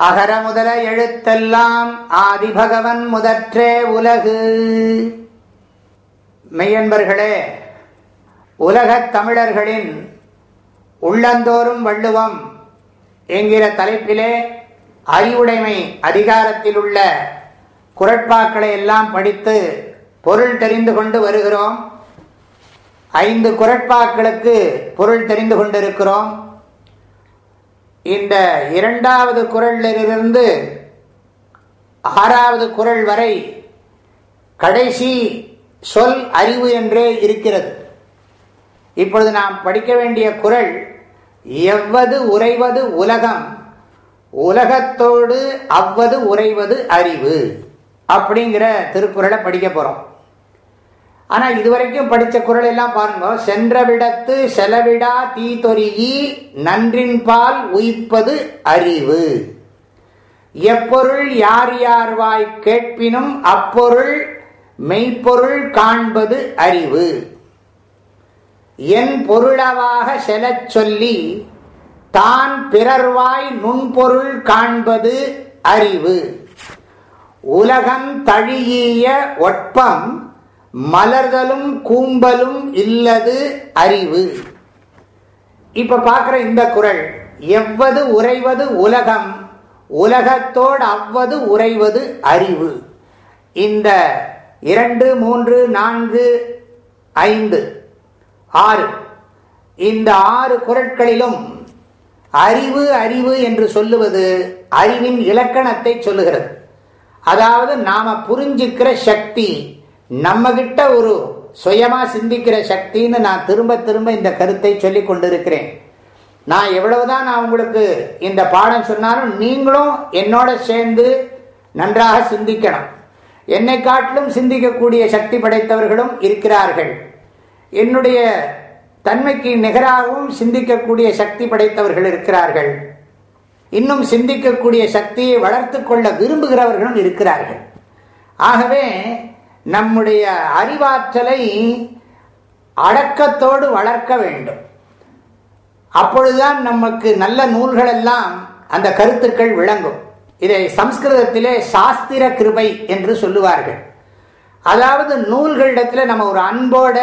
அகர முதல எழுத்தெல்லாம் ஆதிபகவன் முதற்றே உலகு. மெய்யன்பர்களே உலகத் தமிழர்களின் உள்ளந்தோறும் வள்ளுவம் என்கிற தலைப்பிலே அறிவுடைமை அதிகாரத்தில் உள்ள குரட்பாக்களை எல்லாம் படித்து பொருள் தெரிந்து கொண்டு வருகிறோம். ஐந்து குரட்பாக்களுக்கு பொருள் தெரிந்து கொண்டிருக்கிறோம். இந்த இரண்டாவது குரலிலிருந்து ஆறாவது குரல் வரை கடைசி சொல் அறிவு என்றே இருக்கிறது. இப்பொழுது நாம் படிக்க வேண்டிய குரல் எவ்வது உறைவது உலகம்? உலகத்தோடு அவ்வது உறைவது அறிவு. அப்படிங்கிற திருக்குறளை படிக்க போகிறோம் ஆனா இதுவரைக்கும் படித்த குரல் எல்லாம் பாருங்க. சென்ற விடத்து செலவிடா தீ நன்றின் நன்றின்பால் உயிப்பது அறிவு. எப்பொருள் யார் யார் வாய் கேட்பினும் அப்பொருள் மெய்ப்பொருள் காண்பது அறிவு. என் பொருளவாக செலச் சொல்லி தான் பிறர்வாய் நுண்பொருள் காண்பது அறிவு. உலகம் தழியிய ஒட்பம் மலர்தலும் கூம்பலும் இல்லது அறிவு. இப்ப பார்க்கிற இந்த குரல் எவ்வது உறைவது உலகம் உலகத்தோடு அவ்வது உறைவது அறிவு. இந்த இரண்டு மூன்று நான்கு ஐந்து ஆறு இந்த ஆறு குரட்களிலும் அறிவு அறிவு என்று சொல்லுவது அறிவின் இலக்கணத்தை சொல்லுகிறது. அதாவது நாம புரிஞ்சுக்கிற சக்தி நம்ம கிட்ட ஒரு சுயமா சிந்திக்கிற சக்தின்னு நான் திரும்ப திரும்ப இந்த கருத்தை சொல்லி கொண்டிருக்கிறேன். நான் எவ்வளவுதான் நான் உங்களுக்கு இந்த பாடம் சொன்னாலும் நீங்களும் என்னோட சேர்ந்து நன்றாக சிந்திக்கணும். என்னை காட்டிலும் சிந்திக்கக்கூடிய சக்தி படைத்தவர்களும் இருக்கிறார்கள். என்னுடைய தன்மைக்கு நிகராகவும் சிந்திக்கக்கூடிய சக்தி படைத்தவர்கள் இருக்கிறார்கள். இன்னும் சிந்திக்கக்கூடிய சக்தியை வளர்த்து கொள்ள விரும்புகிறவர்களும் இருக்கிறார்கள். ஆகவே நம்முடைய அறிவாற்றலை அடக்கத்தோடு வளர்க்க வேண்டும். அப்பொழுதுதான் நமக்கு நல்ல நூல்கள் எல்லாம் அந்த கருத்துக்கள் விளங்கும். இதை சம்ஸ்கிருதத்திலே சாஸ்திர கிருபை என்று சொல்லுவார்கள். அதாவது நூல்களிடத்தில் நம்ம ஒரு அன்போட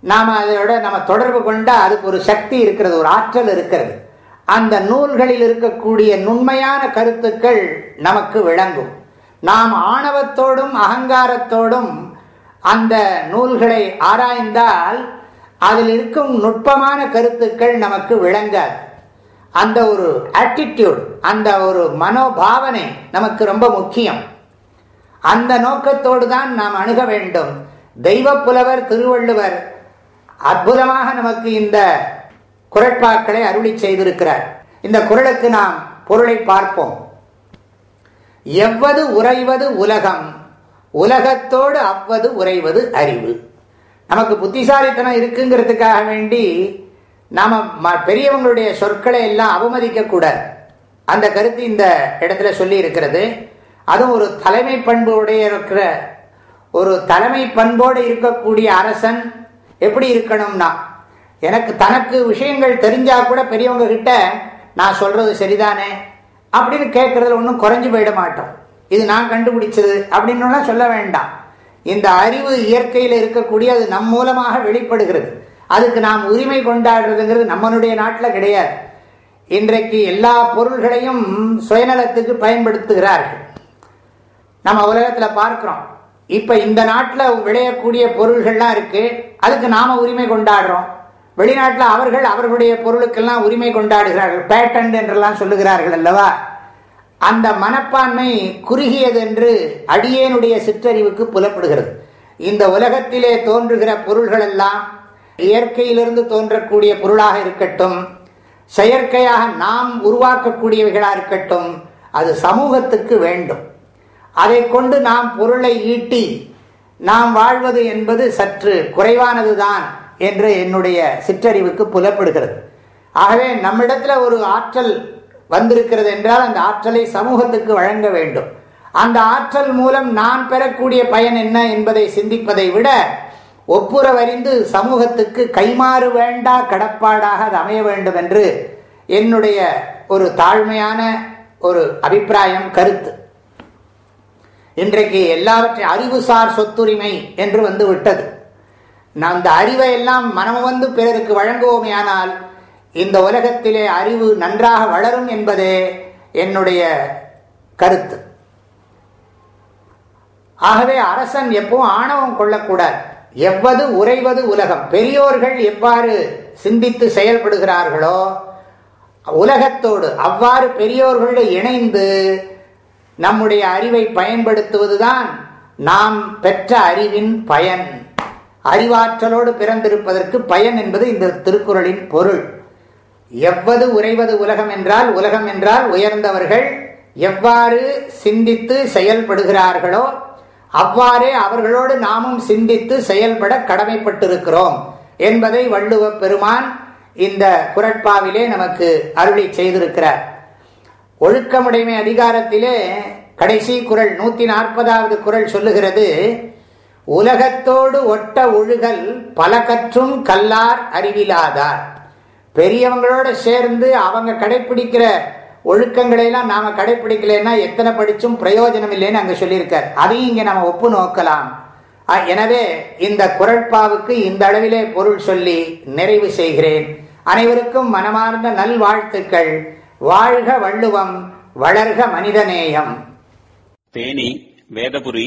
நாம் அதோட நம்ம தொடர்பு கொண்டால் அதுக்கு ஒரு சக்தி இருக்கிறது ஒரு ஆற்றல் இருக்கிறது. அந்த நூல்களில் இருக்கக்கூடிய நுண்மையான கருத்துக்கள் நமக்கு விளங்கும். நாம் ஆணவத்தோடும் அகங்காரத்தோடும் அந்த நூல்களை ஆராய்ந்தால் அதில் இருக்கும் நுட்பமான கருத்துக்கள் நமக்கு விளங்காது. அந்த ஒரு ஆட்டிடியூட் அந்த ஒரு மனோபாவனை நமக்கு ரொம்ப முக்கியம். அந்த நோக்கத்தோடு தான் நாம் அணுக வேண்டும். தெய்வ புலவர் திருவள்ளுவர் அற்புதமாக நமக்கு இந்த குரட்பாக்களை அருளி செய்திருக்கிறார். இந்த குரலுக்கு நாம் பொருளை பார்ப்போம். எவ்வது உறைவது உலகம்? உலகத்தோடு அவ்வது உறைவது அறிவு. நமக்கு புத்திசாலித்தனம் இருக்குங்கிறதுக்காக வேண்டி நாம பெரியவங்களுடைய சொற்களை எல்லாம் அவமதிக்க அந்த கருத்து இந்த இடத்துல சொல்லி இருக்கிறது அதுவும் ஒரு தலைமை பண்புடைய இருக்கிற ஒரு தலைமை பண்போடு இருக்கக்கூடிய அரசன் எப்படி இருக்கணும்னா எனக்கு தனக்கு விஷயங்கள் தெரிஞ்சா கூட பெரியவங்க கிட்ட நான் சொல்றது சரிதானே? அப்படின்னு கேட்கறதுல ஒன்றும் குறைஞ்சு போயிட மாட்டோம். இது நான் கண்டுபிடிச்சது அப்படின்னு சொல்ல வேண்டாம். இந்த அறிவு இயற்கையில் இருக்கக்கூடிய அது நம் மூலமாக வெளிப்படுகிறது. அதுக்கு நாம் உரிமை கொண்டாடுறதுங்கிறது நம்மளுடைய நாட்டில் கிடையாது. இன்றைக்கு எல்லா பொருள்களையும் சுயநலத்துக்கு பயன்படுத்துகிறார்கள். நம்ம உலகத்தில் பார்க்கிறோம். இப்போ இந்த நாட்டில் விளையக்கூடிய பொருள்கள்லாம் இருக்கு. அதுக்கு நாம உரிமை கொண்டாடுறோம். வெளிநாட்டில் அவர்கள் அவர்களுடைய பொருளுக்கெல்லாம் உரிமை கொண்டாடுகிறார்கள். பேட்டன்ட் என்றெல்லாம் சொல்லுகிறார்கள் அல்லவா? அந்த மனப்பான்மை குறுகியது என்று அடியேனுடைய சிற்றறிவுக்கு புலப்படுகிறது. இந்த உலகத்திலே தோன்றுகிற பொருள்கள் எல்லாம் இயற்கையிலிருந்து தோன்றக்கூடிய பொருளாக இருக்கட்டும் செயற்கையாக நாம் உருவாக்கக்கூடியவைகளாக இருக்கட்டும் அது சமூகத்துக்கு வேண்டும். அதை கொண்டு நாம் பொருளை ஈட்டி நாம் வாழ்வது என்பது சற்று குறைவானதுதான். என்று என்னுடைய சிற்றறிவுக்கு புலப்படுகிறது. ஆகவே நம்மிடத்தில் ஒரு ஆற்றல் வந்திருக்கிறது என்றால் அந்த ஆற்றலை சமூகத்துக்கு வழங்க வேண்டும். அந்த ஆற்றல் மூலம் நான் பெறக்கூடிய பயன் என்ன என்பதை சிந்திப்பதை விட ஒப்புரவறிந்து சமூகத்துக்கு கைமாறு வேண்டா கடப்பாடாக அது அமைய வேண்டும் என்று என்னுடைய ஒரு தாழ்மையான ஒரு அபிப்பிராயம் கருத்து. இன்றைக்கு எல்லாவற்றையும் அறிவுசார் சொத்துரிமை என்று வந்து விட்டது. அந்த அறிவை எல்லாம் மனம் வந்து பிறருக்கு வழங்குவோமே ஆனால் இந்த உலகத்திலே அறிவு நன்றாக வளரும் என்பதே என்னுடைய கருத்து. ஆகவே அரசன் எப்பவும் ஆணவம் கொள்ளக்கூடாது. எவ்வது உறைவது உலகம். பெரியோர்கள் எவ்வாறு சிந்தித்து செயல்படுகிறார்களோ உலகத்தோடு அவ்வாறு பெரியோர்களோடு இணைந்து நம்முடைய அறிவை பயன்படுத்துவதுதான் நாம் பெற்ற அறிவின் பயன். அறிவாற்றலோடு பிறந்திருப்பதற்கு பயன் என்பது இந்த திருக்குறளின் பொருள். எவ்வது உறைவது உலகம் என்றால் உலகம் என்றால் உயர்ந்தவர்கள் எவ்வாறு சிந்தித்து செயல்படுகிறார்களோ அவ்வாறே அவர்களோடு நாமும் சிந்தித்து செயல்பட கடமைப்பட்டிருக்கிறோம் என்பதை வள்ளுவ பெருமான் இந்த குரட்பாவிலே நமக்கு அருளி செய்திருக்கிறார். ஒழுக்கமுடைமை அதிகாரத்திலே கடைசி குரல் நூத்தி நாற்பதாவது குரல் சொல்லுகிறது உலகத்தோடு ஒட்ட ஒழுகல் பல கற்றும் கல்லார் அறிவிலாதார். பெரியவங்களோட சேர்ந்து அவங்க கடைபிடிக்கிற ஒழுக்கங்களையெல்லாம் நாம கடைபிடிக்கலன்னா எத்தனை படிச்சும் பிரயோஜனம் இல்லைன்னு அங்க சொல்லியிருக்கார். அதையும் இங்க நாம ஒப்பு நோக்கலாம். எனவே இந்த குரட்பாவுக்கு இந்த அளவிலே பொருள் சொல்லி நிறைவு செய்கிறேன். அனைவருக்கும் மனமார்ந்த நல்வாழ்த்துக்கள். வாழ்க வள்ளுவம் வளர்க மனிதநேயம். தேனி வேதபுரி